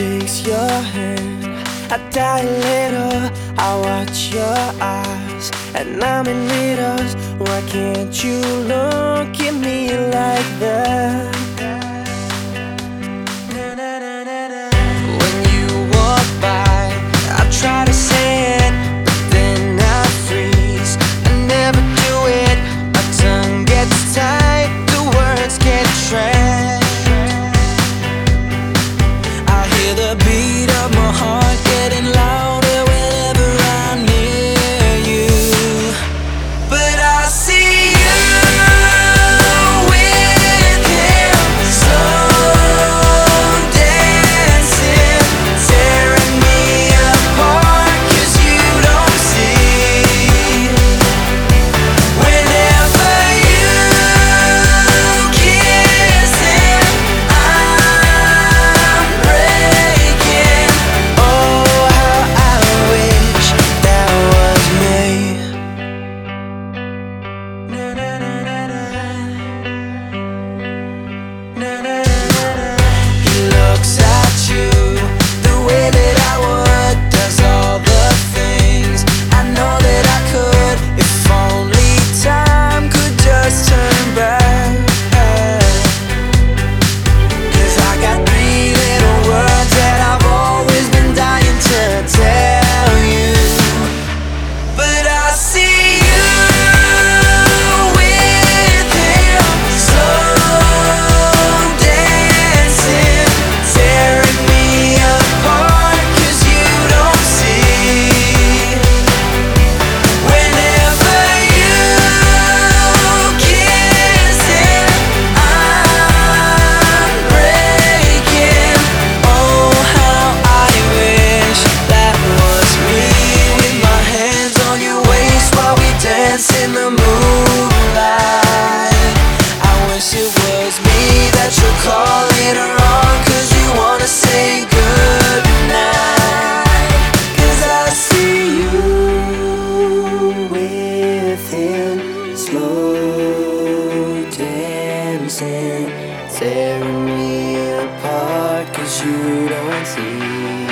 takes your hand. I die a little. I watch your eyes. And I'm in riddles Why can't you look at me like that? moonlight. I wish it was me that you're calling her on Cause you wanna say goodnight. Cause I see you with him Slow dancing Tearing me apart cause you don't see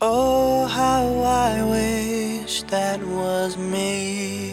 Oh, how I wish that was me.